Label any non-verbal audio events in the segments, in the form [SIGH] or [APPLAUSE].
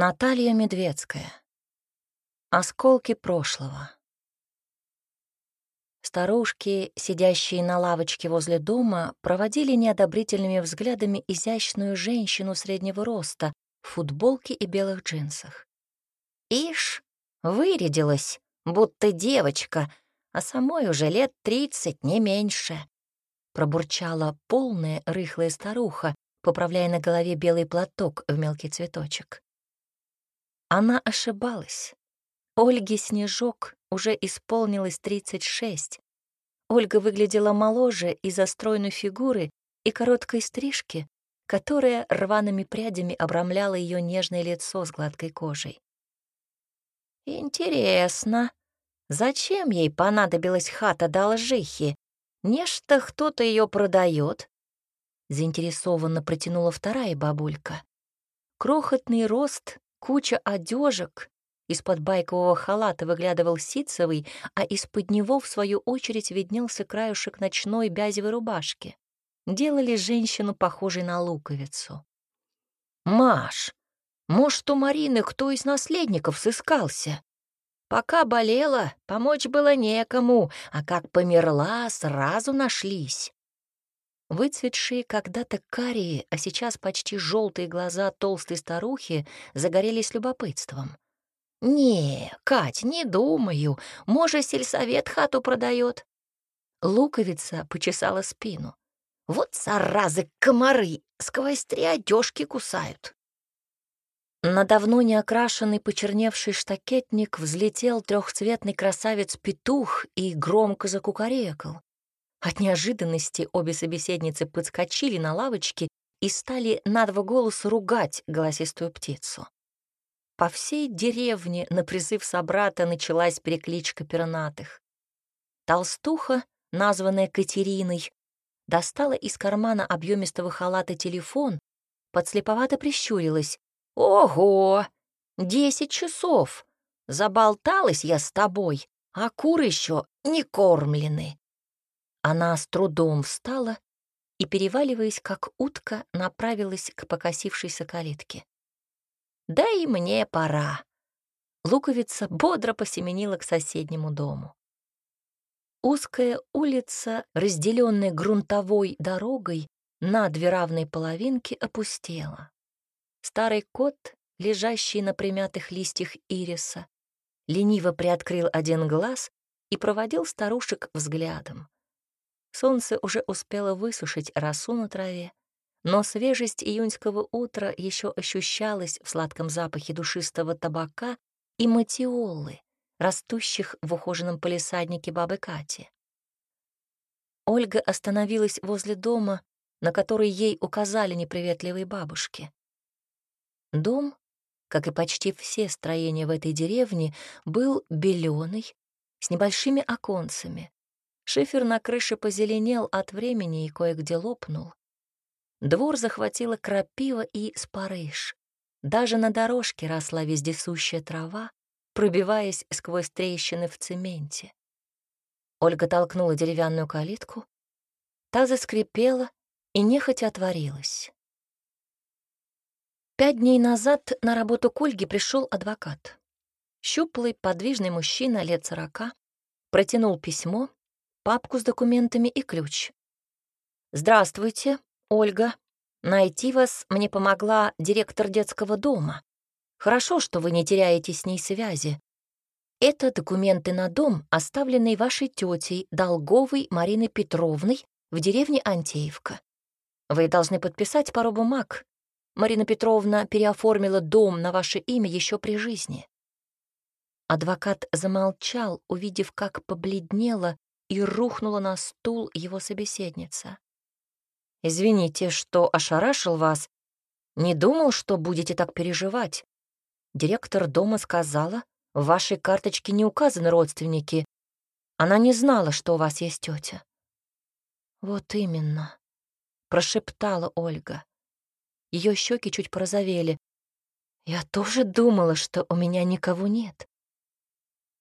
Наталья Медведская. Осколки прошлого. Старушки, сидящие на лавочке возле дома, проводили неодобрительными взглядами изящную женщину среднего роста в футболке и белых джинсах. «Ишь, вырядилась, будто девочка, а самой уже лет тридцать, не меньше», пробурчала полная рыхлая старуха, поправляя на голове белый платок в мелкий цветочек. Она ошибалась. Ольге Снежок уже исполнилось 36. Ольга выглядела моложе из-за стройной фигуры и короткой стрижки, которая рваными прядями обрамляла ее нежное лицо с гладкой кожей. «Интересно, зачем ей понадобилась хата Должихи? Нечто кто-то ее продает?» Заинтересованно протянула вторая бабулька. Крохотный рост Куча одежек. Из-под байкового халата выглядывал ситцевый, а из-под него, в свою очередь, виднелся краюшек ночной бязевой рубашки. Делали женщину похожей на луковицу. «Маш, может, у Марины кто из наследников сыскался? Пока болела, помочь было некому, а как померла, сразу нашлись». Выцветшие когда-то карие, а сейчас почти желтые глаза толстой старухи загорелись любопытством. «Не, Кать, не думаю. Может, сельсовет хату продает. Луковица почесала спину. «Вот заразы комары, сквозь три одежки кусают». На давно не окрашенный почерневший штакетник взлетел трехцветный красавец-петух и громко закукарекал. От неожиданности обе собеседницы подскочили на лавочке и стали на два голоса ругать голосистую птицу. По всей деревне на призыв собрата началась перекличка пернатых. Толстуха, названная Катериной, достала из кармана объемистого халата телефон, подслеповато прищурилась. «Ого! Десять часов! Заболталась я с тобой, а куры еще не кормлены. Она с трудом встала и, переваливаясь, как утка, направилась к покосившейся калитке. «Да и мне пора». Луковица бодро посеменила к соседнему дому. Узкая улица, разделенная грунтовой дорогой, на две равные половинки опустела. Старый кот, лежащий на примятых листьях ириса, лениво приоткрыл один глаз и проводил старушек взглядом. Солнце уже успело высушить росу на траве, но свежесть июньского утра еще ощущалась в сладком запахе душистого табака и матиолы, растущих в ухоженном полисаднике бабы Кати. Ольга остановилась возле дома, на который ей указали неприветливые бабушки. Дом, как и почти все строения в этой деревне, был беленый, с небольшими оконцами. Шифер на крыше позеленел от времени и кое-где лопнул. Двор захватила крапива и спарыш. Даже на дорожке росла вездесущая трава, пробиваясь сквозь трещины в цементе. Ольга толкнула деревянную калитку. Та заскрипела и нехотя отворилась. Пять дней назад на работу к Ольге пришел адвокат. Щуплый, подвижный мужчина лет сорока протянул письмо папку с документами и ключ. «Здравствуйте, Ольга. Найти вас мне помогла директор детского дома. Хорошо, что вы не теряете с ней связи. Это документы на дом, оставленный вашей тетей Долговой Мариной Петровной в деревне Антеевка. Вы должны подписать пару бумаг. Марина Петровна переоформила дом на ваше имя еще при жизни». Адвокат замолчал, увидев, как побледнела и рухнула на стул его собеседница. «Извините, что ошарашил вас. Не думал, что будете так переживать. Директор дома сказала, в вашей карточке не указаны родственники. Она не знала, что у вас есть тетя. «Вот именно», — прошептала Ольга. Ее щеки чуть порозовели. «Я тоже думала, что у меня никого нет.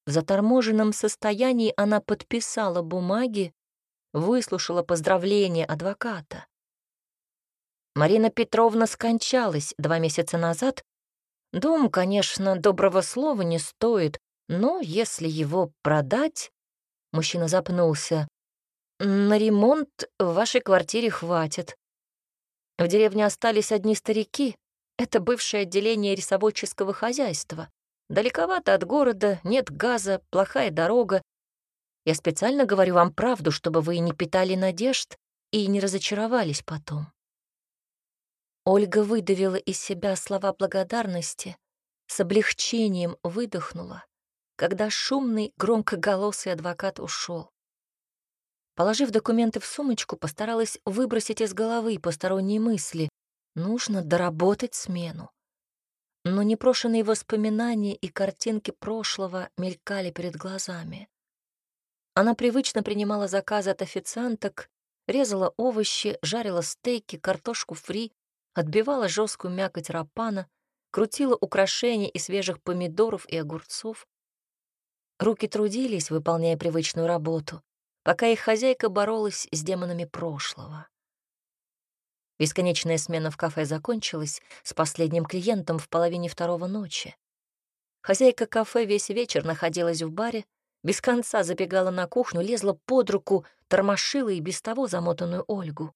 В заторможенном состоянии она подписала бумаги, выслушала поздравления адвоката. Марина Петровна скончалась два месяца назад, Дом, конечно, доброго слова не стоит, но если его продать...» Мужчина запнулся. «На ремонт в вашей квартире хватит. В деревне остались одни старики. Это бывшее отделение рисоводческого хозяйства. Далековато от города, нет газа, плохая дорога. Я специально говорю вам правду, чтобы вы не питали надежд и не разочаровались потом. Ольга выдавила из себя слова благодарности, с облегчением выдохнула, когда шумный, громкоголосый адвокат ушел. Положив документы в сумочку, постаралась выбросить из головы посторонние мысли. Нужно доработать смену но непрошенные воспоминания и картинки прошлого мелькали перед глазами. Она привычно принимала заказы от официанток, резала овощи, жарила стейки, картошку фри, отбивала жесткую мякоть рапана, крутила украшения из свежих помидоров и огурцов. Руки трудились, выполняя привычную работу, пока их хозяйка боролась с демонами прошлого. Бесконечная смена в кафе закончилась с последним клиентом в половине второго ночи. Хозяйка кафе весь вечер находилась в баре, без конца забегала на кухню, лезла под руку, тормошила и без того замотанную Ольгу.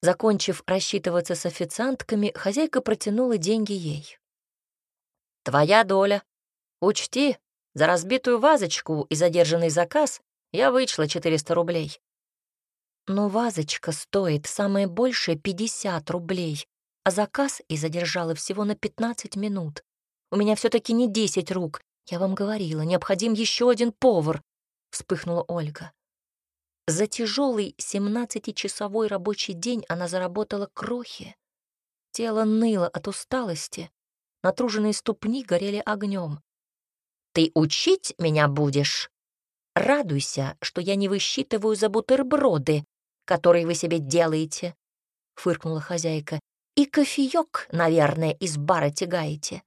Закончив рассчитываться с официантками, хозяйка протянула деньги ей. «Твоя доля. Учти, за разбитую вазочку и задержанный заказ я вычла 400 рублей. Но вазочка стоит самое большее 50 рублей, а заказ и задержала всего на 15 минут. У меня все таки не 10 рук. Я вам говорила, необходим еще один повар, вспыхнула Ольга. За тяжелый 17-часовой рабочий день она заработала крохи. Тело ныло от усталости, натруженные ступни горели огнем. «Ты учить меня будешь? Радуйся, что я не высчитываю за бутерброды, который вы себе делаете», — фыркнула хозяйка. «И кофеек, наверное, из бара тягаете».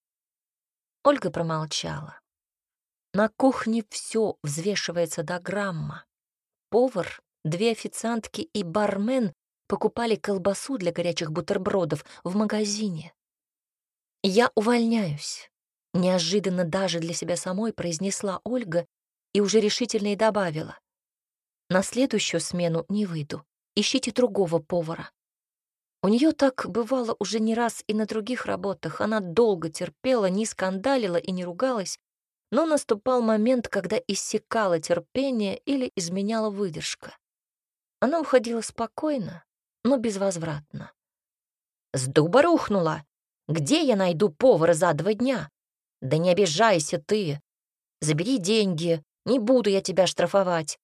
Ольга промолчала. На кухне все взвешивается до грамма. Повар, две официантки и бармен покупали колбасу для горячих бутербродов в магазине. «Я увольняюсь», — неожиданно даже для себя самой произнесла Ольга и уже решительно и добавила. На следующую смену не выйду. Ищите другого повара. У нее так бывало уже не раз и на других работах. Она долго терпела, не скандалила и не ругалась, но наступал момент, когда иссякало терпение или изменяла выдержка. Она уходила спокойно, но безвозвратно. «С дуба рухнула! Где я найду повара за два дня? Да не обижайся ты! Забери деньги, не буду я тебя штрафовать.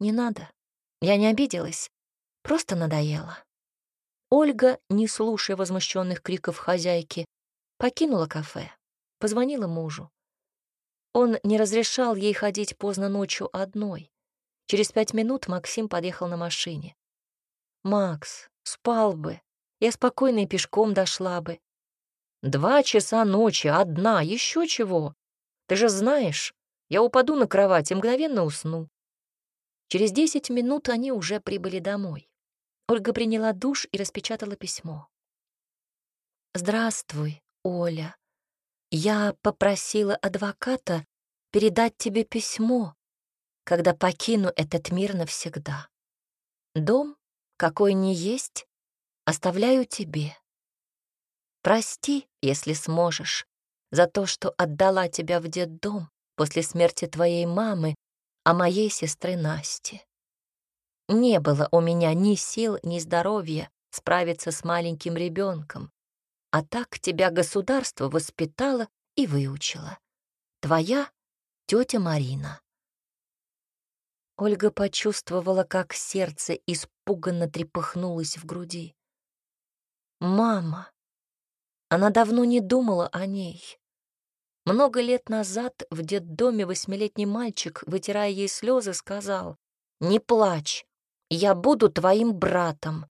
Не надо. Я не обиделась. Просто надоело. Ольга, не слушая возмущенных криков хозяйки, покинула кафе, позвонила мужу. Он не разрешал ей ходить поздно ночью одной. Через пять минут Максим подъехал на машине. «Макс, спал бы. Я спокойно и пешком дошла бы. Два часа ночи, одна, еще чего. Ты же знаешь, я упаду на кровать и мгновенно усну. Через десять минут они уже прибыли домой. Ольга приняла душ и распечатала письмо. «Здравствуй, Оля. Я попросила адвоката передать тебе письмо, когда покину этот мир навсегда. Дом, какой ни есть, оставляю тебе. Прости, если сможешь, за то, что отдала тебя в детдом после смерти твоей мамы о моей сестры Насти. Не было у меня ни сил, ни здоровья справиться с маленьким ребенком, а так тебя государство воспитало и выучило. Твоя тетя Марина. Ольга почувствовала, как сердце испуганно трепыхнулось в груди. Мама. Она давно не думала о ней. Много лет назад в детдоме восьмилетний мальчик, вытирая ей слезы, сказал, «Не плачь, я буду твоим братом».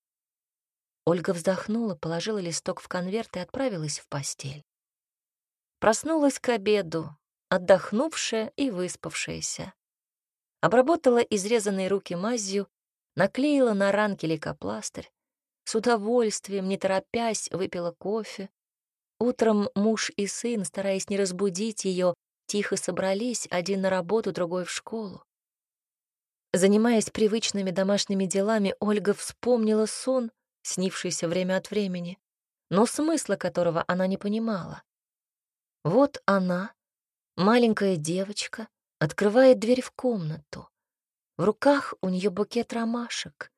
Ольга вздохнула, положила листок в конверт и отправилась в постель. Проснулась к обеду, отдохнувшая и выспавшаяся. Обработала изрезанные руки мазью, наклеила на ранки лейкопластырь, с удовольствием, не торопясь, выпила кофе, Утром муж и сын, стараясь не разбудить ее, тихо собрались, один на работу, другой в школу. Занимаясь привычными домашними делами, Ольга вспомнила сон, снившийся время от времени, но смысла которого она не понимала. Вот она, маленькая девочка, открывает дверь в комнату. В руках у нее букет ромашек.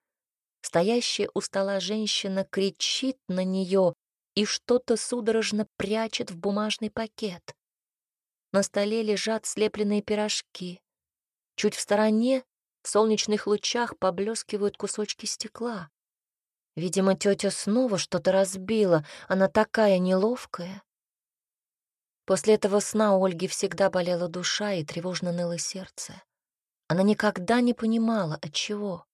Стоящая у стола женщина кричит на нее и что-то судорожно прячет в бумажный пакет. На столе лежат слепленные пирожки. Чуть в стороне, в солнечных лучах, поблескивают кусочки стекла. Видимо, тетя снова что-то разбила, она такая неловкая. После этого сна у Ольги всегда болела душа и тревожно ныло сердце. Она никогда не понимала, от чего.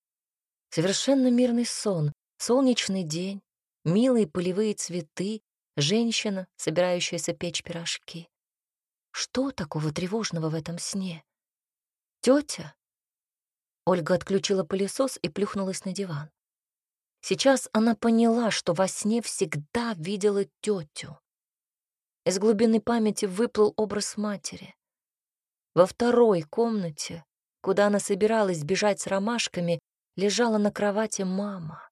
Совершенно мирный сон, солнечный день, милые полевые цветы, женщина, собирающаяся печь пирожки. Что такого тревожного в этом сне? Тетя? Ольга отключила пылесос и плюхнулась на диван. Сейчас она поняла, что во сне всегда видела тетю. Из глубины памяти выплыл образ матери. Во второй комнате, куда она собиралась бежать с ромашками, лежала на кровати мама.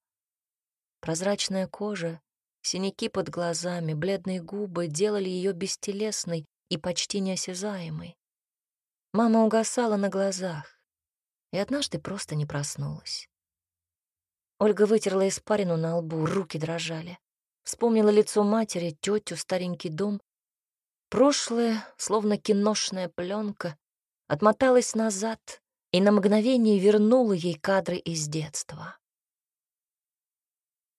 Прозрачная кожа, синяки под глазами, бледные губы делали ее бестелесной и почти неосязаемой. Мама угасала на глазах и однажды просто не проснулась. Ольга вытерла испарину на лбу, руки дрожали. Вспомнила лицо матери, тетю, старенький дом. Прошлое, словно киношная пленка, отмоталась назад и на мгновение вернула ей кадры из детства.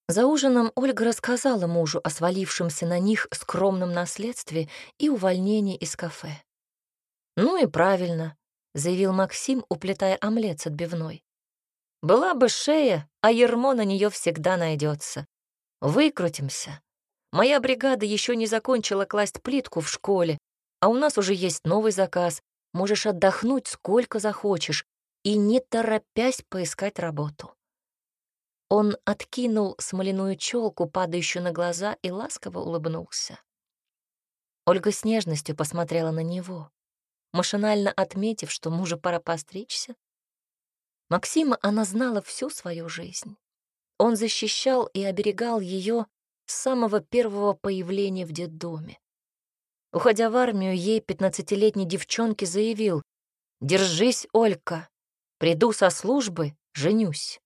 За ужином Ольга рассказала мужу о свалившемся на них скромном наследстве и увольнении из кафе. «Ну и правильно», — заявил Максим, уплетая омлет с отбивной. Была бы шея, а ермо на нее всегда найдется. Выкрутимся. Моя бригада еще не закончила класть плитку в школе, а у нас уже есть новый заказ. Можешь отдохнуть сколько захочешь и не торопясь поискать работу. Он откинул смоляную челку, падающую на глаза, и ласково улыбнулся. Ольга с нежностью посмотрела на него. Машинально отметив, что мужу пора постричься, Максима она знала всю свою жизнь. Он защищал и оберегал ее с самого первого появления в детдоме. Уходя в армию, ей, пятнадцатилетней девчонке, заявил «Держись, Олька, приду со службы, женюсь».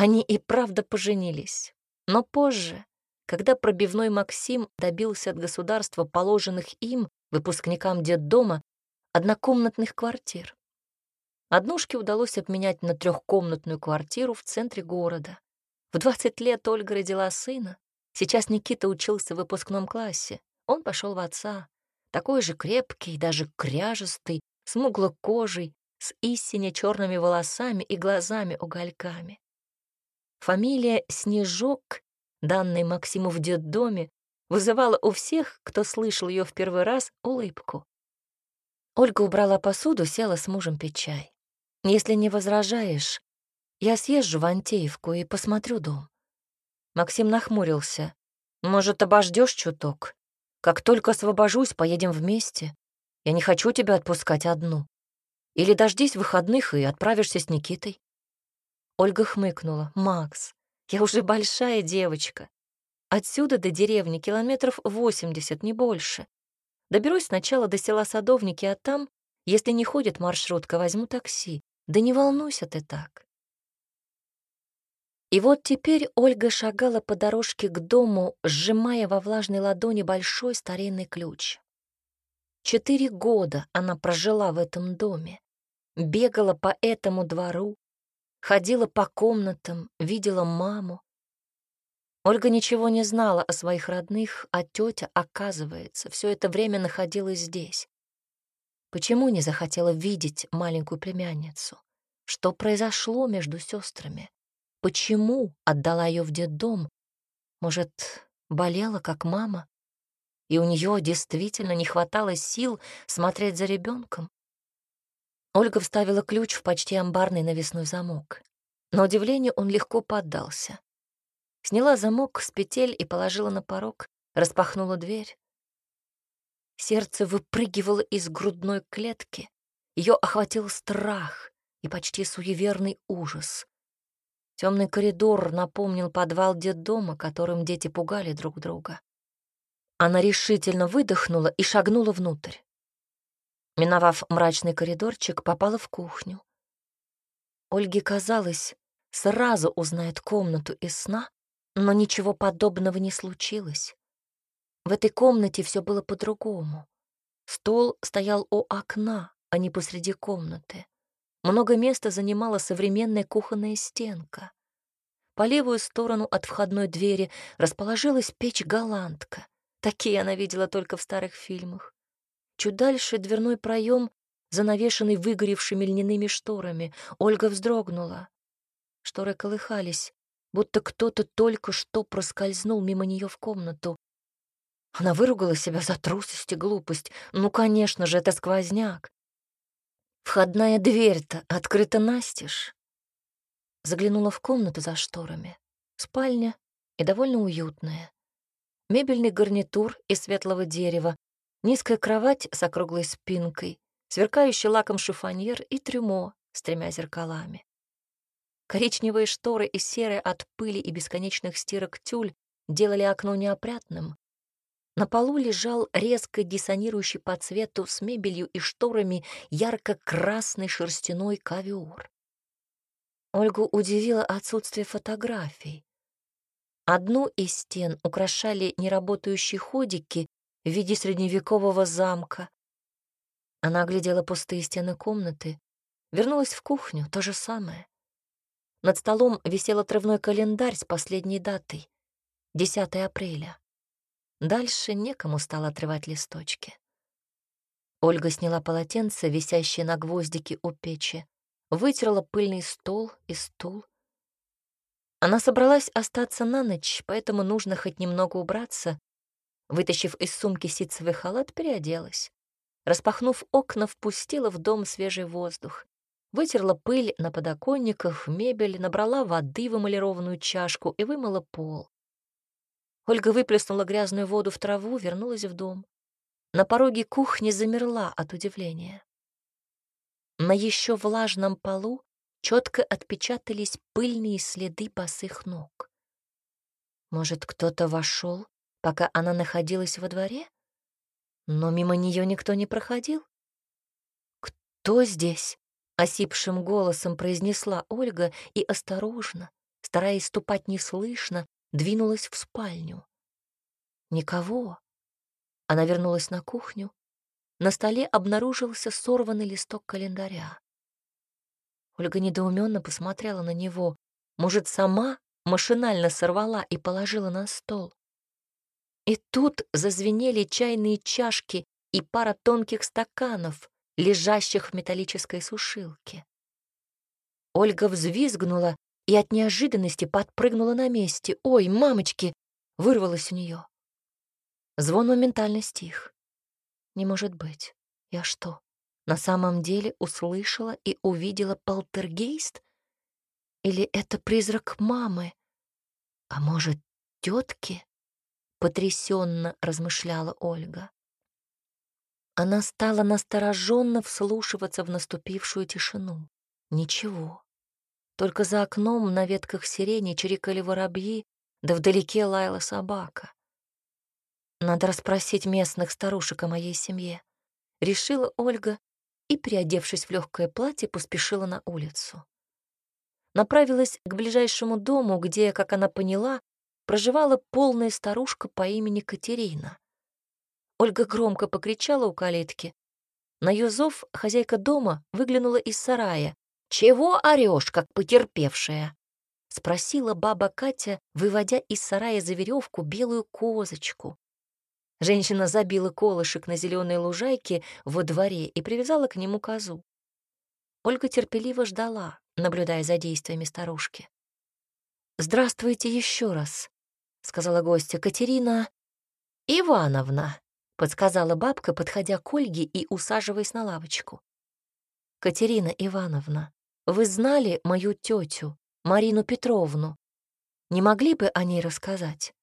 Они и правда поженились, но позже, когда пробивной Максим добился от государства положенных им, выпускникам детдома, однокомнатных квартир. Однушке удалось обменять на трехкомнатную квартиру в центре города. В 20 лет Ольга родила сына. Сейчас Никита учился в выпускном классе. Он пошел в отца. Такой же крепкий, даже кряжестый, смуглой кожей, с истине черными волосами и глазами-угольками. Фамилия Снежок, данная Максиму в детдоме, вызывала у всех, кто слышал ее в первый раз, улыбку. Ольга убрала посуду, села с мужем пить чай. Если не возражаешь, я съезжу в Антеевку и посмотрю дом. Максим нахмурился. Может, обождешь чуток? Как только освобожусь, поедем вместе. Я не хочу тебя отпускать одну. Или дождись выходных и отправишься с Никитой. Ольга хмыкнула. «Макс, я уже большая девочка. Отсюда до деревни километров восемьдесят, не больше. Доберусь сначала до села Садовники, а там, если не ходит маршрутка, возьму такси. Да не волнуйся ты так. И вот теперь Ольга шагала по дорожке к дому, сжимая во влажной ладони большой старинный ключ. Четыре года она прожила в этом доме, бегала по этому двору, ходила по комнатам, видела маму. Ольга ничего не знала о своих родных, а тетя, оказывается, все это время находилась здесь. Почему не захотела видеть маленькую племянницу? Что произошло между сестрами? Почему отдала ее в детдом? Может, болела, как мама? И у нее действительно не хватало сил смотреть за ребенком? Ольга вставила ключ в почти амбарный навесной замок. На удивление он легко поддался. Сняла замок с петель и положила на порог, распахнула дверь. Сердце выпрыгивало из грудной клетки. Ее охватил страх и почти суеверный ужас. Темный коридор напомнил подвал детдома, которым дети пугали друг друга. Она решительно выдохнула и шагнула внутрь. Миновав мрачный коридорчик, попала в кухню. Ольге казалось, сразу узнает комнату из сна, но ничего подобного не случилось. В этой комнате все было по-другому. Стол стоял у окна, а не посреди комнаты. Много места занимала современная кухонная стенка. По левую сторону от входной двери расположилась печь-голландка. Такие она видела только в старых фильмах. Чуть дальше дверной проем, занавешенный выгоревшими льняными шторами. Ольга вздрогнула. Шторы колыхались, будто кто-то только что проскользнул мимо нее в комнату. Она выругала себя за трусость и глупость. Ну, конечно же, это сквозняк. Входная дверь-то открыта настежь. Заглянула в комнату за шторами. Спальня и довольно уютная. Мебельный гарнитур из светлого дерева, низкая кровать с округлой спинкой, сверкающий лаком шифоньер и трюмо с тремя зеркалами. Коричневые шторы и серые от пыли и бесконечных стирок тюль делали окно неопрятным. На полу лежал резко диссонирующий по цвету с мебелью и шторами ярко-красный шерстяной ковер. Ольгу удивило отсутствие фотографий. Одну из стен украшали неработающие ходики в виде средневекового замка. Она оглядела пустые стены комнаты, вернулась в кухню, то же самое. Над столом висел отрывной календарь с последней датой — 10 апреля. Дальше некому стало отрывать листочки. Ольга сняла полотенце, висящее на гвоздике у печи, вытерла пыльный стол и стул. Она собралась остаться на ночь, поэтому нужно хоть немного убраться. Вытащив из сумки ситцевый халат, переоделась. Распахнув окна, впустила в дом свежий воздух. Вытерла пыль на подоконниках, мебель, набрала воды в эмалированную чашку и вымыла пол. Ольга выплеснула грязную воду в траву, вернулась в дом. На пороге кухни замерла от удивления. На еще влажном полу четко отпечатались пыльные следы босых ног. Может, кто-то вошел, пока она находилась во дворе? Но мимо нее никто не проходил. «Кто здесь?» — осипшим голосом произнесла Ольга и осторожно, стараясь ступать неслышно, двинулась в спальню. Никого. Она вернулась на кухню, на столе обнаружился сорванный листок календаря. Ольга недоуменно посмотрела на него. Может, сама машинально сорвала и положила на стол. И тут зазвенели чайные чашки и пара тонких стаканов, лежащих в металлической сушилке. Ольга взвизгнула и от неожиданности подпрыгнула на месте. «Ой, мамочки!» — вырвалось у нее. Звон моментально стих. Не может быть. Я что, на самом деле услышала и увидела полтергейст? Или это призрак мамы? А может, тетки? Потрясенно размышляла Ольга. Она стала настороженно вслушиваться в наступившую тишину. Ничего. Только за окном на ветках сирени чирикали воробьи, да вдалеке лаяла собака. Надо расспросить местных старушек о моей семье. Решила Ольга и, переодевшись в легкое платье, поспешила на улицу. Направилась к ближайшему дому, где, как она поняла, проживала полная старушка по имени Катерина. Ольга громко покричала у калитки. На ее зов хозяйка дома выглянула из сарая. «Чего орешь, как потерпевшая?» — спросила баба Катя, выводя из сарая за веревку белую козочку. Женщина забила колышек на зеленой лужайке во дворе и привязала к нему козу. Ольга терпеливо ждала, наблюдая за действиями старушки. «Здравствуйте еще раз», — сказала гостья Катерина Ивановна, — подсказала бабка, подходя к Ольге и усаживаясь на лавочку. «Катерина Ивановна, вы знали мою тетю, Марину Петровну? Не могли бы о ней рассказать?»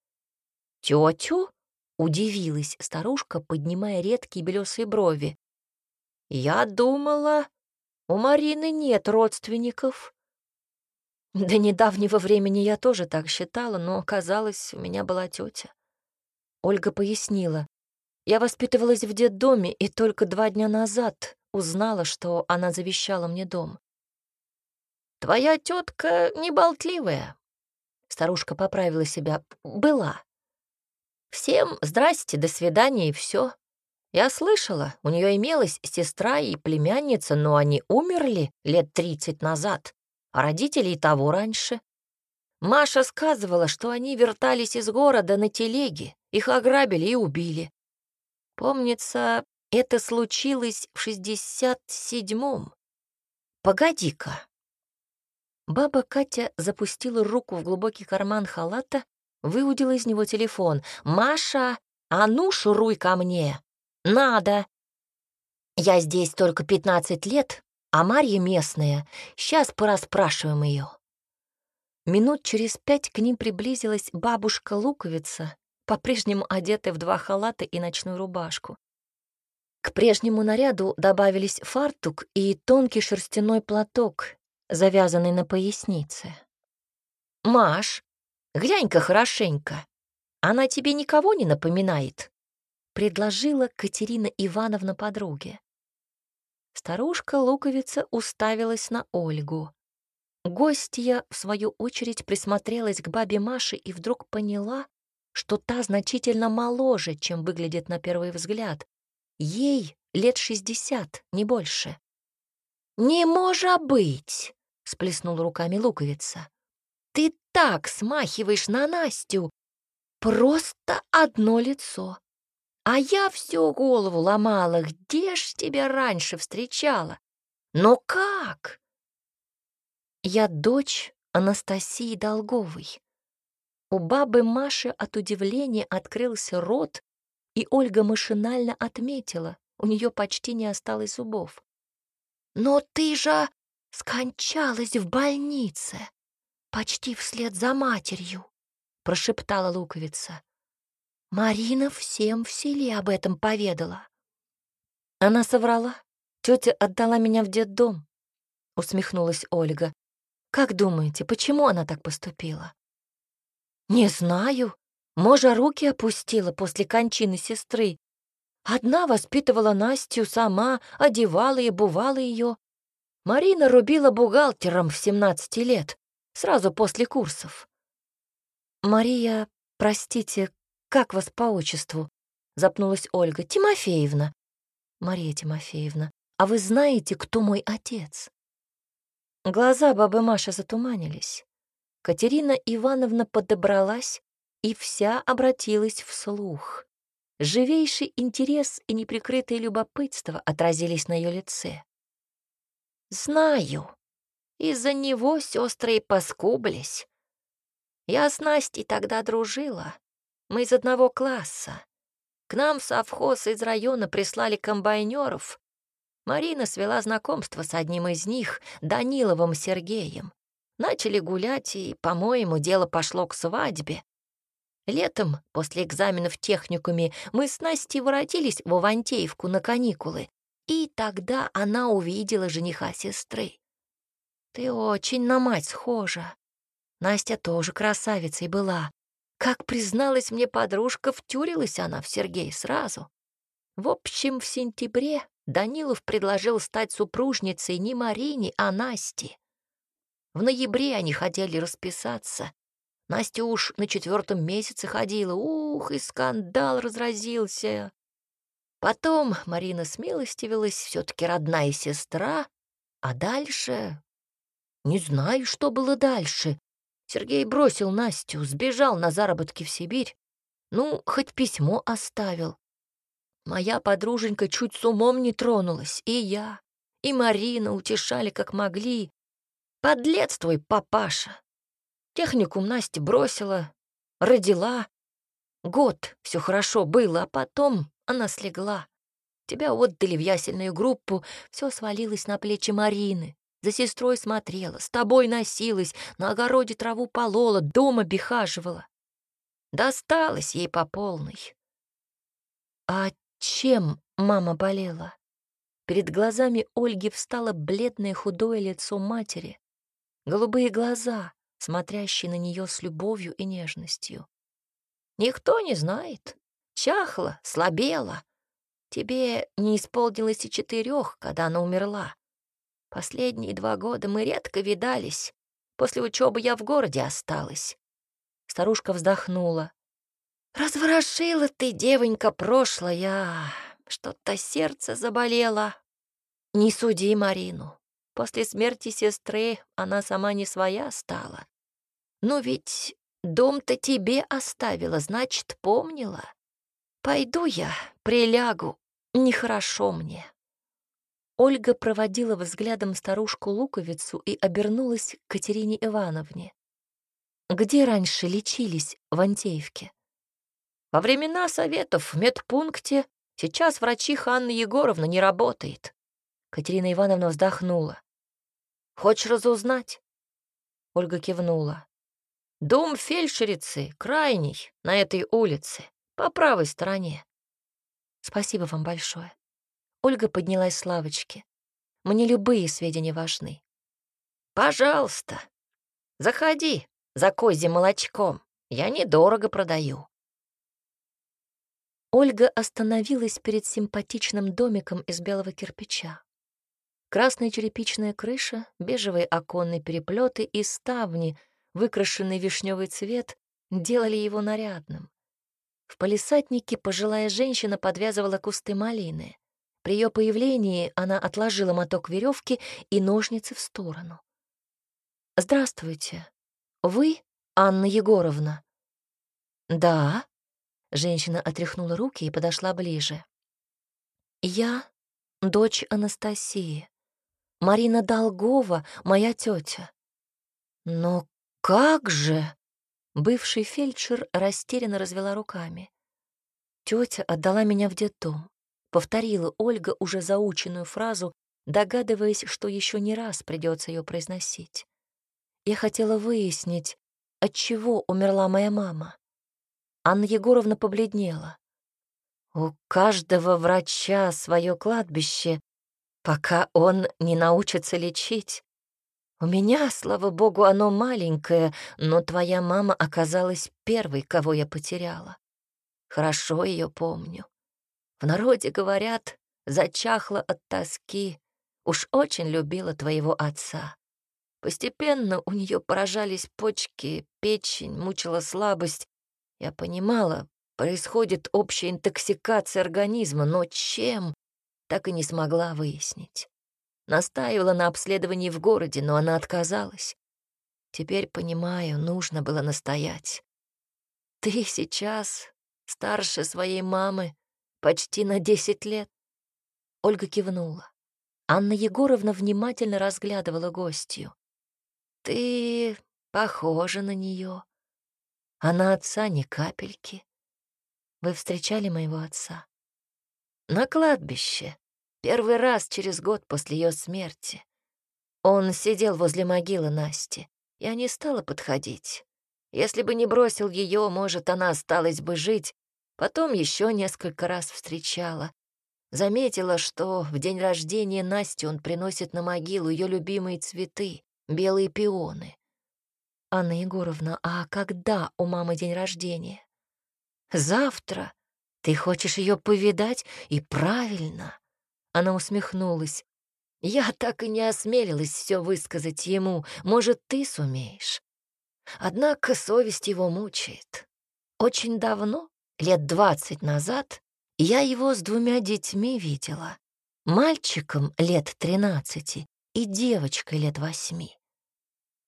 «Тетю?» Удивилась старушка, поднимая редкие белесые брови. «Я думала, у Марины нет родственников». До недавнего времени я тоже так считала, но, оказалось, у меня была тетя. Ольга пояснила. Я воспитывалась в детдоме и только два дня назад узнала, что она завещала мне дом. «Твоя тетка неболтливая», — старушка поправила себя. «Была. Всем здрасте, до свидания и все. Я слышала, у нее имелась сестра и племянница, но они умерли лет тридцать назад а родители и того раньше. Маша сказывала, что они вертались из города на телеге, их ограбили и убили. Помнится, это случилось в шестьдесят седьмом. Погоди-ка. Баба Катя запустила руку в глубокий карман халата, выудила из него телефон. «Маша, а ну шуруй ко мне! Надо! Я здесь только пятнадцать лет, а Марья местная. Сейчас порасспрашиваем ее. Минут через пять к ним приблизилась бабушка-луковица, по-прежнему одетая в два халата и ночную рубашку. К прежнему наряду добавились фартук и тонкий шерстяной платок, завязанный на пояснице. «Маш, глянь-ка хорошенько. Она тебе никого не напоминает?» — предложила Катерина Ивановна подруге. Старушка-луковица уставилась на Ольгу. Гостья, в свою очередь, присмотрелась к бабе Маше и вдруг поняла, что та значительно моложе, чем выглядит на первый взгляд. Ей лет шестьдесят, не больше. «Не может быть!» — сплеснула руками луковица. «Ты так смахиваешь на Настю! Просто одно лицо!» А я всю голову ломала, где ж тебя раньше встречала? Но как? Я дочь Анастасии Долговой. У бабы Маши от удивления открылся рот, и Ольга машинально отметила, у нее почти не осталось зубов. «Но ты же скончалась в больнице, почти вслед за матерью», — прошептала луковица. Марина всем в селе об этом поведала. Она соврала. Тетя отдала меня в детдом, усмехнулась Ольга. Как думаете, почему она так поступила? Не знаю. Можа руки опустила после кончины сестры. Одна воспитывала Настю сама, одевала и бувала ее. Марина рубила бухгалтером в 17 лет, сразу после курсов. Мария, простите, как вас по отчеству?» — запнулась Ольга. «Тимофеевна». «Мария Тимофеевна, а вы знаете, кто мой отец?» Глаза бабы Маши затуманились. Катерина Ивановна подобралась и вся обратилась вслух. Живейший интерес и неприкрытое любопытство отразились на ее лице. «Знаю. Из-за него сестры и поскублись. Я с Настей тогда дружила. Мы из одного класса. К нам в совхоз из района прислали комбайнеров. Марина свела знакомство с одним из них, Даниловым Сергеем. Начали гулять, и, по-моему, дело пошло к свадьбе. Летом, после экзаменов в техникуме, мы с Настей воротились в Ивантеевку на каникулы, и тогда она увидела жениха сестры. Ты очень на мать схожа. Настя тоже красавицей была, как призналась мне подружка, втюрилась она в Сергея сразу. В общем, в сентябре Данилов предложил стать супружницей не Марине, а Насте. В ноябре они хотели расписаться. Настя уж на четвертом месяце ходила. Ух, и скандал разразился. Потом Марина смилостивилась, все-таки родная сестра. А дальше... Не знаю, что было дальше. Сергей бросил Настю, сбежал на заработки в Сибирь. Ну, хоть письмо оставил. Моя подруженька чуть с умом не тронулась, и я, и Марина утешали как могли. Подлец твой папаша. Техникум Настя бросила, родила. Год все хорошо было, а потом она слегла. Тебя отдали в ясельную группу, все свалилось на плечи Марины. За сестрой смотрела, с тобой носилась, на огороде траву полола, дома бихаживала. Досталось ей по полной. А чем мама болела? Перед глазами Ольги встало бледное худое лицо матери, голубые глаза, смотрящие на нее с любовью и нежностью. «Никто не знает. Чахла, слабела. Тебе не исполнилось и четырех, когда она умерла. Последние два года мы редко видались. После учебы я в городе осталась». Старушка вздохнула. «Разворошила ты, девонька, прошлое. Что-то сердце заболело. Не суди Марину. После смерти сестры она сама не своя стала. Но ведь дом-то тебе оставила, значит, помнила. Пойду я, прилягу, нехорошо мне». Ольга проводила взглядом старушку-луковицу и обернулась к Катерине Ивановне. «Где раньше лечились в Антеевке?» «Во времена советов в медпункте. Сейчас врачиха Анна Егоровна не работает». Катерина Ивановна вздохнула. «Хочешь разузнать?» Ольга кивнула. «Дом фельдшерицы, крайний, на этой улице, по правой стороне». «Спасибо вам большое». Ольга поднялась с лавочки. «Мне любые сведения важны». «Пожалуйста, заходи за козьим молочком. Я недорого продаю». Ольга остановилась перед симпатичным домиком из белого кирпича. Красная черепичная крыша, бежевые оконные переплеты и ставни, выкрашенный вишневый цвет, делали его нарядным. В палисаднике пожилая женщина подвязывала кусты малины. При ее появлении она отложила моток веревки и ножницы в сторону. «Здравствуйте. Вы Анна Егоровна?» «Да», — женщина отряхнула руки и подошла ближе. «Я дочь Анастасии. Марина Долгова, моя тетя. Но как же? Бывший фельдшер растерянно развела руками. Тетя отдала меня в детдом. Повторила Ольга уже заученную фразу, догадываясь, что еще не раз придется ее произносить. Я хотела выяснить, от чего умерла моя мама. Анна Егоровна побледнела. У каждого врача свое кладбище, пока он не научится лечить. У меня, слава богу, оно маленькое, но твоя мама оказалась первой, кого я потеряла. Хорошо ее помню. В народе говорят, зачахла от тоски, уж очень любила твоего отца. Постепенно у нее поражались почки, печень, мучила слабость. Я понимала, происходит общая интоксикация организма, но чем, так и не смогла выяснить. Настаивала на обследовании в городе, но она отказалась. Теперь понимаю, нужно было настоять. Ты сейчас старше своей мамы почти на десять лет. Ольга кивнула. Анна Егоровна внимательно разглядывала гостью. Ты похожа на нее, а на отца ни капельки. Вы встречали моего отца? На кладбище. Первый раз через год после ее смерти. Он сидел возле могилы Насти. Я не стала подходить. Если бы не бросил ее, может, она осталась бы жить. Потом еще несколько раз встречала. Заметила, что в день рождения Насти он приносит на могилу ее любимые цветы, белые пионы. Анна Егоровна, а когда у мамы день рождения? Завтра. Ты хочешь ее повидать? И правильно. Она усмехнулась. Я так и не осмелилась все высказать ему. Может, ты сумеешь? Однако совесть его мучает. Очень давно, лет двадцать назад, я его с двумя детьми видела. Мальчиком лет тринадцати и девочкой лет восьми.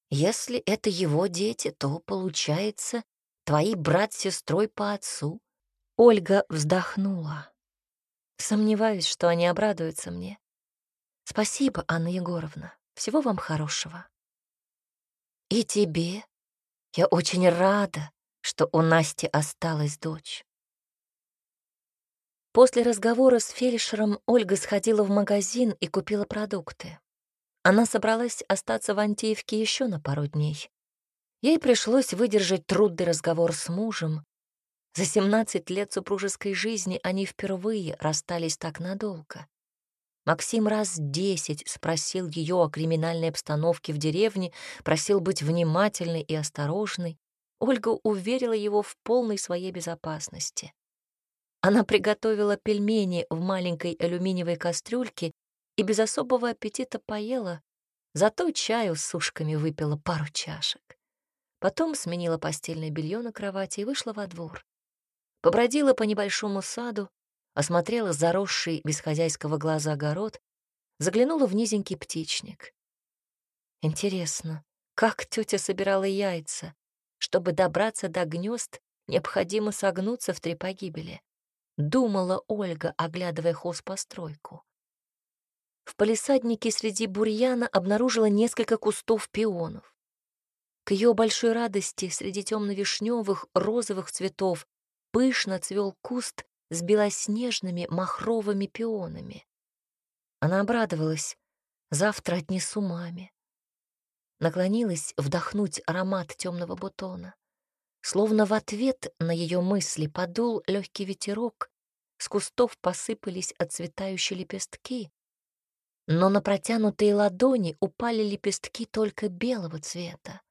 Если это его дети, то, получается, твои брат с сестрой по отцу Ольга вздохнула. Сомневаюсь, что они обрадуются мне. Спасибо, Анна Егоровна. Всего вам хорошего. И тебе. Я очень рада, что у Насти осталась дочь. После разговора с фельдшером Ольга сходила в магазин и купила продукты. Она собралась остаться в Антеевке еще на пару дней. Ей пришлось выдержать трудный разговор с мужем, За 17 лет супружеской жизни они впервые расстались так надолго. Максим раз десять спросил ее о криминальной обстановке в деревне, просил быть внимательной и осторожной. Ольга уверила его в полной своей безопасности. Она приготовила пельмени в маленькой алюминиевой кастрюльке и без особого аппетита поела, зато чаю с сушками выпила пару чашек. Потом сменила постельное белье на кровати и вышла во двор. Побродила по небольшому саду, осмотрела заросший без хозяйского глаза огород, заглянула в низенький птичник. Интересно, как тетя собирала яйца? Чтобы добраться до гнезд, необходимо согнуться в три погибели. Думала Ольга, оглядывая хозпостройку. В палисаднике среди бурьяна обнаружила несколько кустов пионов. К ее большой радости среди темно-вишневых розовых цветов пышно цвел куст с белоснежными махровыми пионами. Она обрадовалась. Завтра отнесу маме. Наклонилась вдохнуть аромат темного бутона. Словно в ответ на ее мысли подул легкий ветерок, с кустов посыпались отцветающие лепестки, но на протянутые ладони упали лепестки только белого цвета.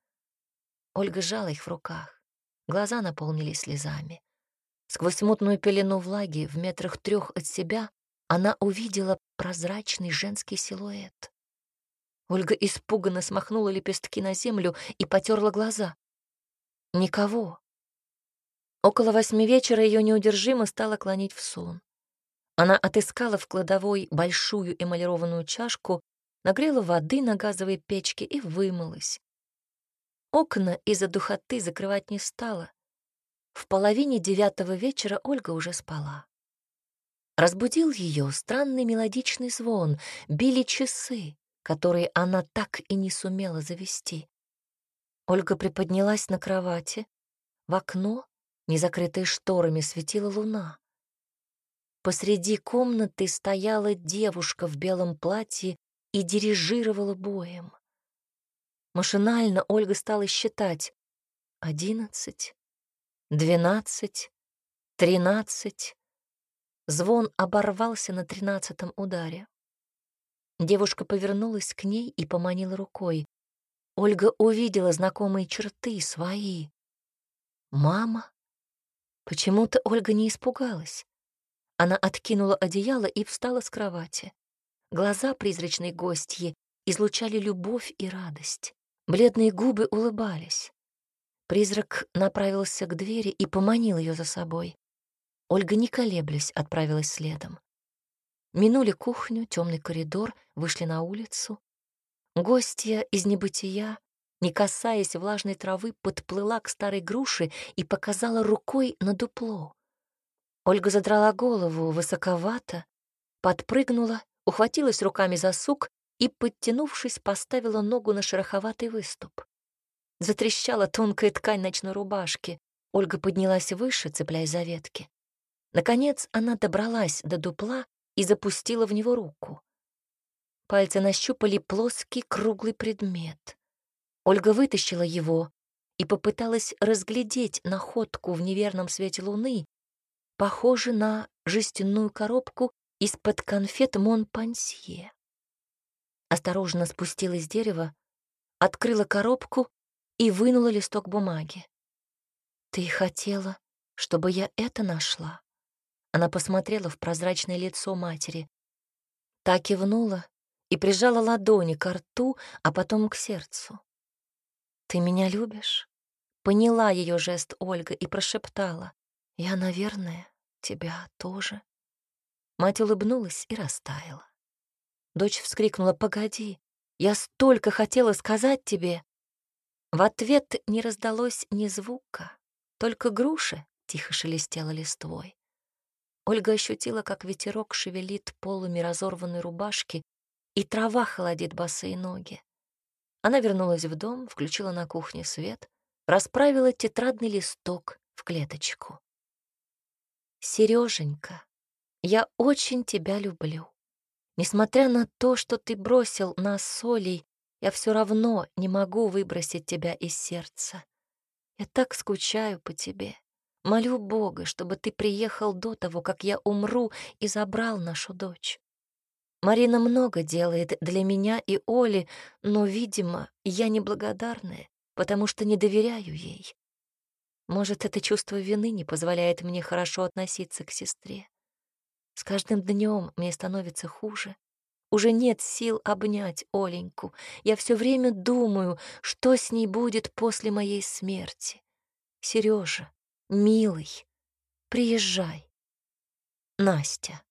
Ольга сжала их в руках, глаза наполнились слезами. Сквозь мутную пелену влаги в метрах трех от себя она увидела прозрачный женский силуэт. Ольга испуганно смахнула лепестки на землю и потерла глаза. Никого. Около восьми вечера ее неудержимо стало клонить в сон. Она отыскала в кладовой большую эмалированную чашку, нагрела воды на газовой печке и вымылась. Окна из-за духоты закрывать не стала. В половине девятого вечера Ольга уже спала. Разбудил ее странный мелодичный звон, били часы, которые она так и не сумела завести. Ольга приподнялась на кровати. В окно, незакрытое шторами, светила луна. Посреди комнаты стояла девушка в белом платье и дирижировала боем. Машинально Ольга стала считать. Одиннадцать, двенадцать, тринадцать. Звон оборвался на тринадцатом ударе. Девушка повернулась к ней и поманила рукой. Ольга увидела знакомые черты, свои. Мама? Почему-то Ольга не испугалась. Она откинула одеяло и встала с кровати. Глаза призрачной гостьи излучали любовь и радость. Бледные губы улыбались. Призрак направился к двери и поманил ее за собой. Ольга, не колеблясь, отправилась следом. Минули кухню, темный коридор, вышли на улицу. Гостья из небытия, не касаясь влажной травы, подплыла к старой груше и показала рукой на дупло. Ольга задрала голову высоковато, подпрыгнула, ухватилась руками за сук и, подтянувшись, поставила ногу на шероховатый выступ. Затрещала тонкая ткань ночной рубашки. Ольга поднялась выше, цепляясь за ветки. Наконец она добралась до дупла и запустила в него руку. Пальцы нащупали плоский круглый предмет. Ольга вытащила его и попыталась разглядеть находку в неверном свете луны, похоже на жестяную коробку из-под конфет Монпансье. Осторожно спустилась с дерева, открыла коробку и вынула листок бумаги. «Ты хотела, чтобы я это нашла?» Она посмотрела в прозрачное лицо матери. Та кивнула и прижала ладони к рту, а потом к сердцу. «Ты меня любишь?» Поняла ее жест Ольга и прошептала. «Я, наверное, тебя тоже». Мать улыбнулась и растаяла. Дочь вскрикнула «Погоди, я столько хотела сказать тебе!» В ответ не раздалось ни звука, только груша тихо шелестела листвой. Ольга ощутила, как ветерок шевелит полами разорванной рубашки, и трава холодит босые ноги. Она вернулась в дом, включила на кухне свет, расправила тетрадный листок в клеточку. «Сереженька, я очень тебя люблю. Несмотря на то, что ты бросил нас с я все равно не могу выбросить тебя из сердца. Я так скучаю по тебе. Молю Бога, чтобы ты приехал до того, как я умру, и забрал нашу дочь. Марина много делает для меня и Оли, но, видимо, я неблагодарная, потому что не доверяю ей. Может, это чувство вины не позволяет мне хорошо относиться к сестре. С каждым днем мне становится хуже. Уже нет сил обнять Оленьку. Я все время думаю, что с ней будет после моей смерти. Сережа, милый, приезжай. Настя.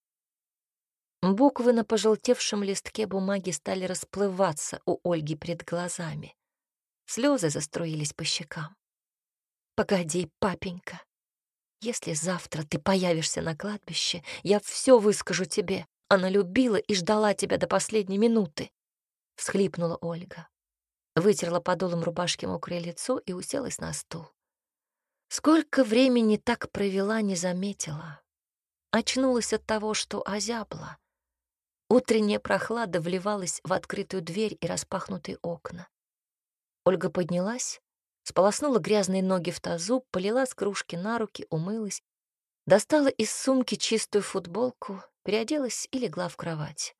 Буквы на пожелтевшем листке бумаги стали расплываться у Ольги перед глазами. Слезы заструились по щекам. «Погоди, папенька, если завтра ты появишься на кладбище, я все выскажу тебе. Она любила и ждала тебя до последней минуты», — всхлипнула Ольга. Вытерла подолом рубашки мокрое лицо и уселась на стул. Сколько времени так провела, не заметила. Очнулась от того, что озябла. Утренняя прохлада вливалась в открытую дверь и распахнутые окна. Ольга поднялась, сполоснула грязные ноги в тазу, полила с кружки на руки, умылась, достала из сумки чистую футболку, переоделась и легла в кровать.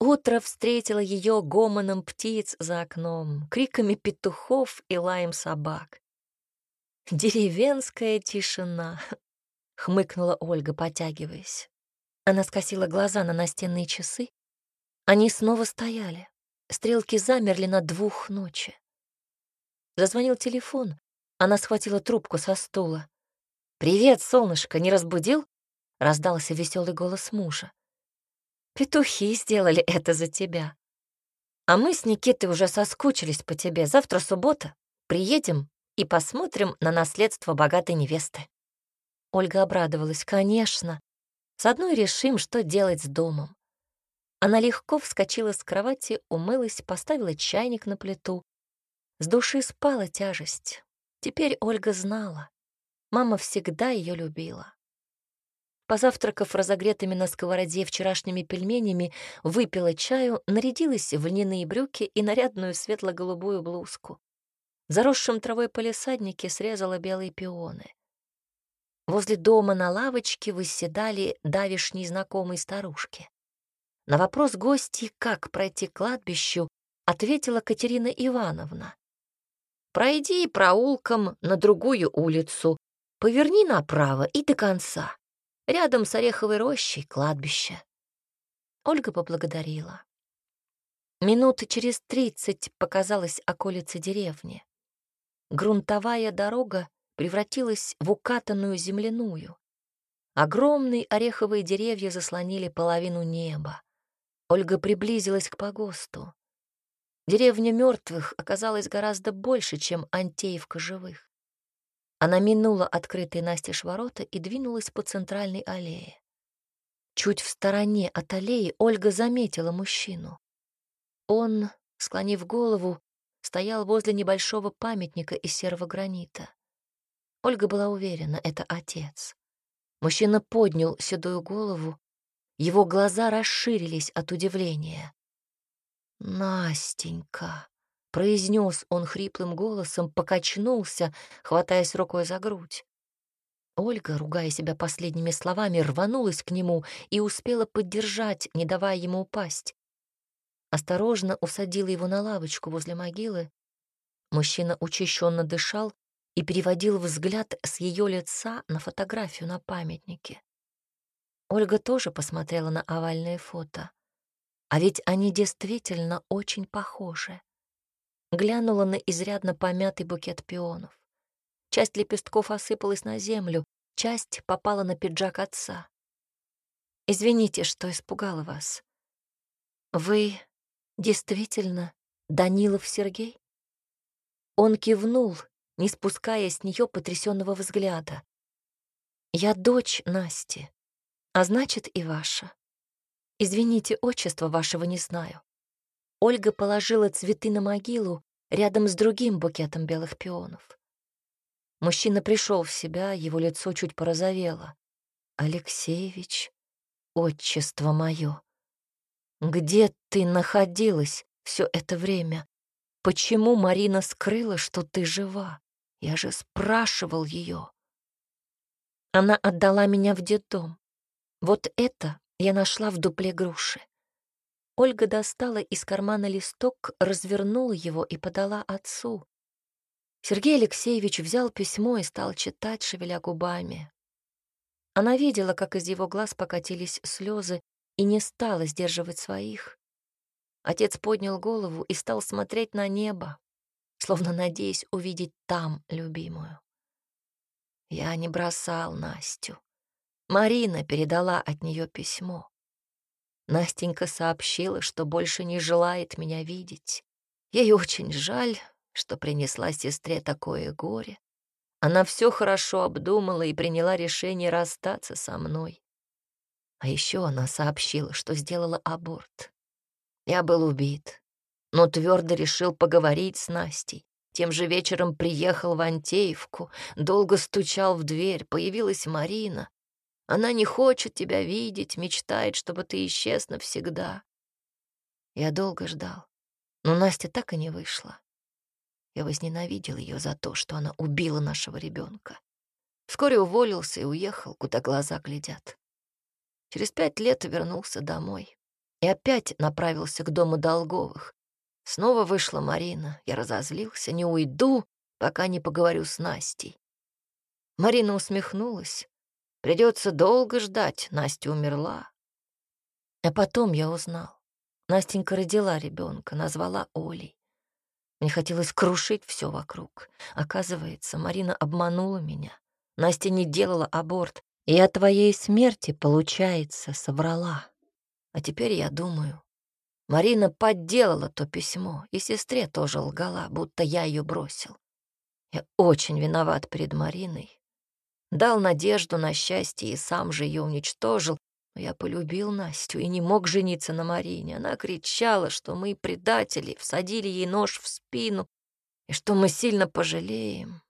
Утро встретило ее гомоном птиц за окном, криками петухов и лаем собак. «Деревенская тишина», [LAUGHS] — хмыкнула Ольга, потягиваясь. Она скосила глаза на настенные часы. Они снова стояли. Стрелки замерли на двух ночи. Зазвонил телефон. Она схватила трубку со стула. «Привет, солнышко, не разбудил?» — раздался веселый голос мужа. «Петухи сделали это за тебя. А мы с Никитой уже соскучились по тебе. Завтра суббота. Приедем и посмотрим на наследство богатой невесты». Ольга обрадовалась. «Конечно. С одной решим, что делать с домом. Она легко вскочила с кровати, умылась, поставила чайник на плиту. С души спала тяжесть. Теперь Ольга знала. Мама всегда ее любила. Позавтракав разогретыми на сковороде вчерашними пельменями, выпила чаю, нарядилась в льняные брюки и нарядную светло-голубую блузку. В заросшем травой полисаднике срезала белые пионы. Возле дома на лавочке выседали давишние знакомые старушки. На вопрос гостей, как пройти к кладбищу, ответила Катерина Ивановна. «Пройди проулком на другую улицу, поверни направо и до конца. Рядом с Ореховой рощей кладбище». Ольга поблагодарила. Минуты через тридцать показалась околица деревни. Грунтовая дорога превратилась в укатанную земляную. Огромные ореховые деревья заслонили половину неба. Ольга приблизилась к погосту. Деревня мертвых оказалась гораздо больше, чем Антеевка живых. Она минула открытые настежь ворота и двинулась по центральной аллее. Чуть в стороне от аллеи Ольга заметила мужчину. Он, склонив голову, стоял возле небольшого памятника из серого гранита. Ольга была уверена, это отец. Мужчина поднял седую голову, его глаза расширились от удивления. «Настенька», — произнес он хриплым голосом, покачнулся, хватаясь рукой за грудь. Ольга, ругая себя последними словами, рванулась к нему и успела поддержать, не давая ему упасть. Осторожно усадила его на лавочку возле могилы. Мужчина учащенно дышал и переводил взгляд с ее лица на фотографию на памятнике. Ольга тоже посмотрела на овальное фото. А ведь они действительно очень похожи. Глянула на изрядно помятый букет пионов. Часть лепестков осыпалась на землю, часть попала на пиджак отца. «Извините, что испугала вас. Вы действительно Данилов Сергей?» Он кивнул, не спуская с нее потрясенного взгляда. «Я дочь Насти а значит и ваша. Извините, отчество вашего не знаю. Ольга положила цветы на могилу рядом с другим букетом белых пионов. Мужчина пришел в себя, его лицо чуть порозовело. «Алексеевич, отчество мое, где ты находилась все это время? Почему Марина скрыла, что ты жива? Я же спрашивал ее. Она отдала меня в детдом. Вот это я нашла в дупле груши. Ольга достала из кармана листок, развернула его и подала отцу. Сергей Алексеевич взял письмо и стал читать, шевеля губами. Она видела, как из его глаз покатились слезы, и не стала сдерживать своих. Отец поднял голову и стал смотреть на небо, словно надеясь увидеть там любимую. Я не бросал Настю. Марина передала от нее письмо. Настенька сообщила, что больше не желает меня видеть. Ей очень жаль, что принесла сестре такое горе. Она все хорошо обдумала и приняла решение расстаться со мной. А еще она сообщила, что сделала аборт. Я был убит, но твердо решил поговорить с Настей. Тем же вечером приехал в Антеевку, долго стучал в дверь, появилась Марина. Она не хочет тебя видеть, мечтает, чтобы ты исчез навсегда. Я долго ждал, но Настя так и не вышла. Я возненавидел ее за то, что она убила нашего ребенка. Вскоре уволился и уехал, куда глаза глядят. Через пять лет вернулся домой и опять направился к дому Долговых. Снова вышла Марина. Я разозлился, не уйду, пока не поговорю с Настей. Марина усмехнулась. Придется долго ждать, Настя умерла. А потом я узнал. Настенька родила ребенка, назвала Олей. Мне хотелось крушить все вокруг. Оказывается, Марина обманула меня. Настя не делала аборт, и о твоей смерти, получается, соврала. А теперь я думаю, Марина подделала то письмо, и сестре тоже лгала, будто я ее бросил. Я очень виноват перед Мариной. Дал надежду на счастье и сам же ее уничтожил, но я полюбил Настю и не мог жениться на Марине. Она кричала, что мы предатели, всадили ей нож в спину, и что мы сильно пожалеем.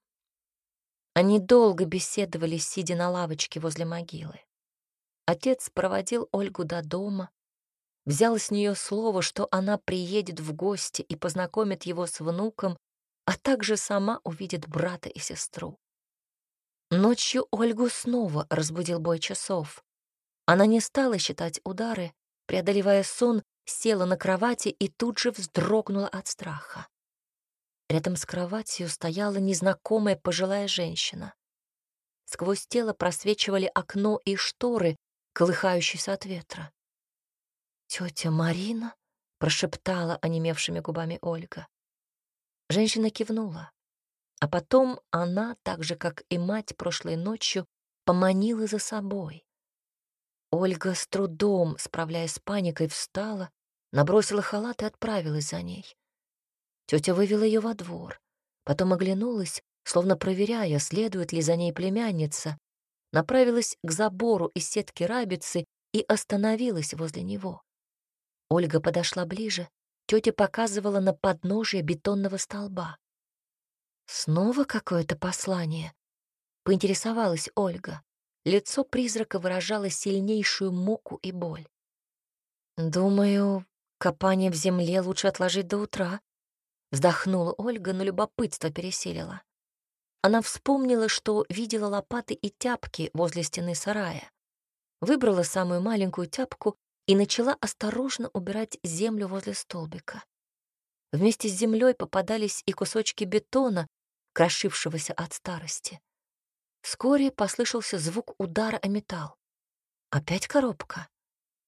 Они долго беседовали, сидя на лавочке возле могилы. Отец проводил Ольгу до дома, взял с нее слово, что она приедет в гости и познакомит его с внуком, а также сама увидит брата и сестру. Ночью Ольгу снова разбудил бой часов. Она не стала считать удары, преодолевая сон, села на кровати и тут же вздрогнула от страха. Рядом с кроватью стояла незнакомая пожилая женщина. Сквозь тело просвечивали окно и шторы, колыхающиеся от ветра. «Тетя Марина?» — прошептала онемевшими губами Ольга. Женщина кивнула, а потом она, так же, как и мать прошлой ночью, поманила за собой. Ольга с трудом, справляясь с паникой, встала, набросила халат и отправилась за ней. Тетя вывела ее во двор, потом оглянулась, словно проверяя, следует ли за ней племянница, направилась к забору из сетки рабицы и остановилась возле него. Ольга подошла ближе. Тетя показывала на подножие бетонного столба. Снова какое-то послание. Поинтересовалась Ольга. Лицо призрака выражало сильнейшую муку и боль. «Думаю, копание в земле лучше отложить до утра», — вздохнула Ольга, но любопытство пересилило. Она вспомнила, что видела лопаты и тяпки возле стены сарая. Выбрала самую маленькую тяпку и начала осторожно убирать землю возле столбика. Вместе с землей попадались и кусочки бетона, крошившегося от старости. Вскоре послышался звук удара о металл. Опять коробка.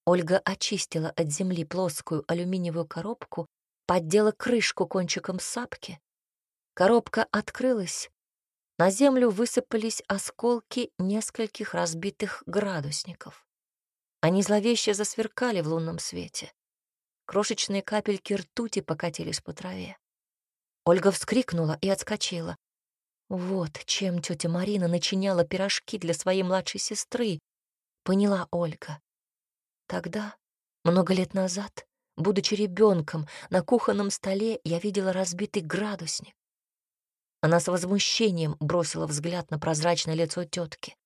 Ольга очистила от земли плоскую алюминиевую коробку, поддела крышку кончиком сапки. Коробка открылась. На землю высыпались осколки нескольких разбитых градусников. Они зловеще засверкали в лунном свете. Крошечные капельки ртути покатились по траве. Ольга вскрикнула и отскочила. Вот чем тетя Марина начиняла пирожки для своей младшей сестры, поняла Ольга. Тогда, много лет назад, будучи ребенком, на кухонном столе я видела разбитый градусник. Она с возмущением бросила взгляд на прозрачное лицо тетки.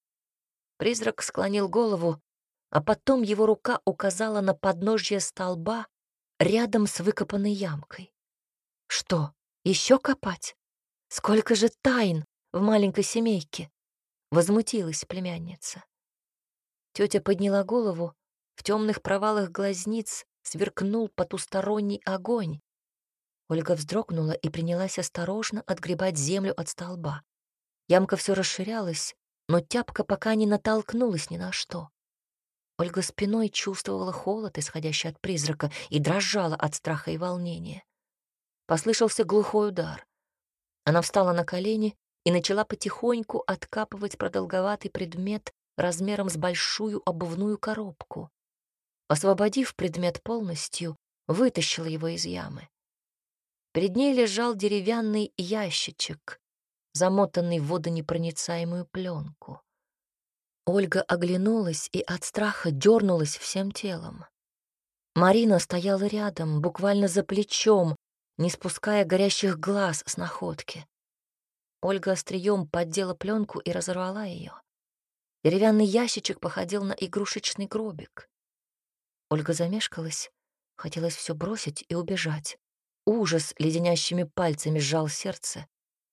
Призрак склонил голову а потом его рука указала на подножье столба рядом с выкопанной ямкой. Что, еще копать? Сколько же тайн в маленькой семейке? возмутилась племянница. Тетя подняла голову, в темных провалах глазниц сверкнул потусторонний огонь. Ольга вздрогнула и принялась осторожно отгребать землю от столба. Ямка все расширялась, но тяпка пока не натолкнулась ни на что. Ольга спиной чувствовала холод, исходящий от призрака, и дрожала от страха и волнения. Послышался глухой удар. Она встала на колени и начала потихоньку откапывать продолговатый предмет размером с большую обувную коробку. Освободив предмет полностью, вытащила его из ямы. Перед ней лежал деревянный ящичек, замотанный в водонепроницаемую пленку. Ольга оглянулась и от страха дернулась всем телом. Марина стояла рядом, буквально за плечом, не спуская горящих глаз с находки. Ольга острием поддела пленку и разорвала ее. Деревянный ящичек походил на игрушечный гробик. Ольга замешкалась, хотелось все бросить и убежать. Ужас леденящими пальцами сжал сердце,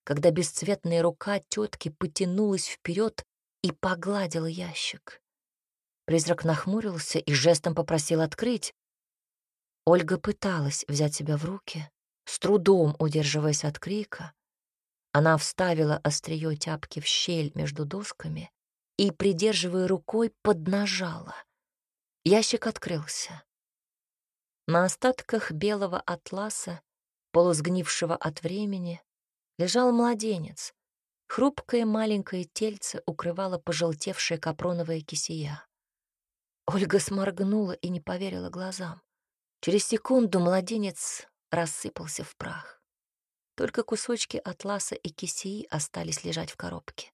когда бесцветная рука тетки потянулась вперед и погладила ящик. Призрак нахмурился и жестом попросил открыть. Ольга пыталась взять себя в руки, с трудом удерживаясь от крика. Она вставила острие тяпки в щель между досками и, придерживая рукой, поднажала. Ящик открылся. На остатках белого атласа, полусгнившего от времени, лежал младенец, Хрупкое маленькое тельце укрывало пожелтевшая капроновая кисия. Ольга сморгнула и не поверила глазам. Через секунду младенец рассыпался в прах. Только кусочки атласа и кисии остались лежать в коробке.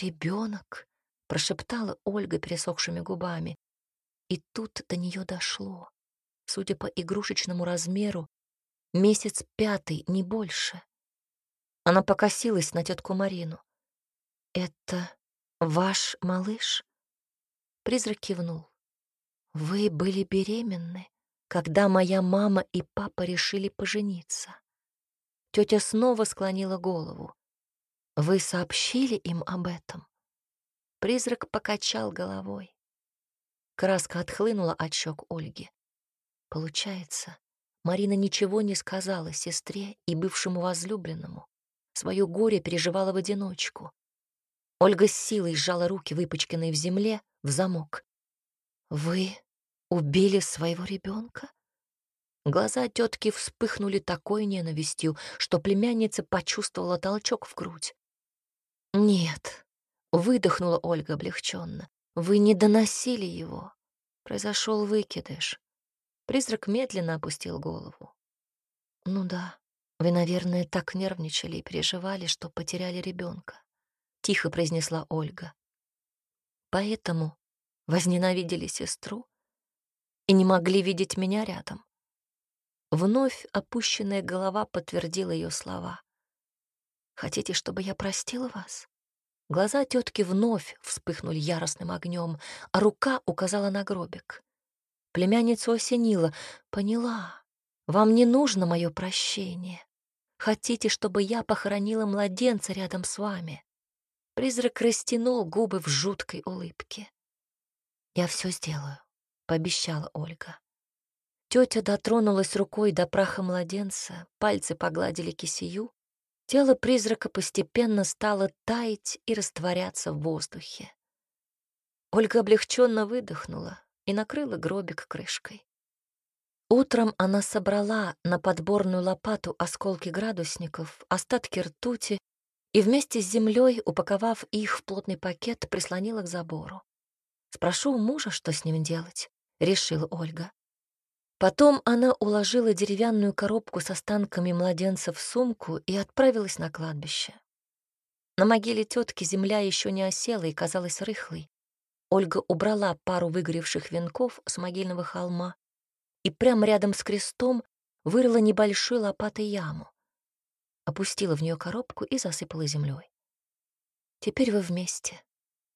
Ребенок, прошептала Ольга пересохшими губами. И тут до нее дошло. Судя по игрушечному размеру, месяц пятый, не больше. Она покосилась на тетку Марину. «Это ваш малыш?» Призрак кивнул. «Вы были беременны, когда моя мама и папа решили пожениться». Тетя снова склонила голову. «Вы сообщили им об этом?» Призрак покачал головой. Краска отхлынула от щек Ольги. Получается, Марина ничего не сказала сестре и бывшему возлюбленному. Свое горе переживала в одиночку. Ольга с силой сжала руки, выпачканные в земле, в замок. «Вы убили своего ребенка?» Глаза тетки вспыхнули такой ненавистью, что племянница почувствовала толчок в грудь. «Нет», — выдохнула Ольга облегченно, — «вы не доносили его. Произошел выкидыш». Призрак медленно опустил голову. «Ну да, вы, наверное, так нервничали и переживали, что потеряли ребенка, тихо произнесла Ольга. Поэтому возненавидели сестру и не могли видеть меня рядом. Вновь опущенная голова подтвердила ее слова. Хотите, чтобы я простила вас? Глаза тетки вновь вспыхнули яростным огнем, а рука указала на гробик. Племянницу осенила. Поняла. Вам не нужно мое прощение. Хотите, чтобы я похоронила младенца рядом с вами?» Призрак растянул губы в жуткой улыбке. «Я все сделаю», — пообещала Ольга. Тетя дотронулась рукой до праха младенца, пальцы погладили кисию. Тело призрака постепенно стало таять и растворяться в воздухе. Ольга облегченно выдохнула и накрыла гробик крышкой. Утром она собрала на подборную лопату осколки градусников, остатки ртути и вместе с землей, упаковав их в плотный пакет, прислонила к забору. «Спрошу у мужа, что с ним делать», — решила Ольга. Потом она уложила деревянную коробку с останками младенца в сумку и отправилась на кладбище. На могиле тетки земля еще не осела и казалась рыхлой. Ольга убрала пару выгоревших венков с могильного холма и прямо рядом с крестом вырыла небольшой лопатой яму. Опустила в нее коробку и засыпала землей. Теперь вы вместе,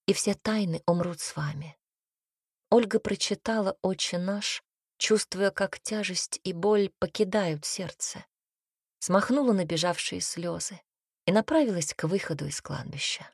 и все тайны умрут с вами. Ольга прочитала «Отче наш», чувствуя, как тяжесть и боль покидают сердце. Смахнула набежавшие слезы и направилась к выходу из кладбища.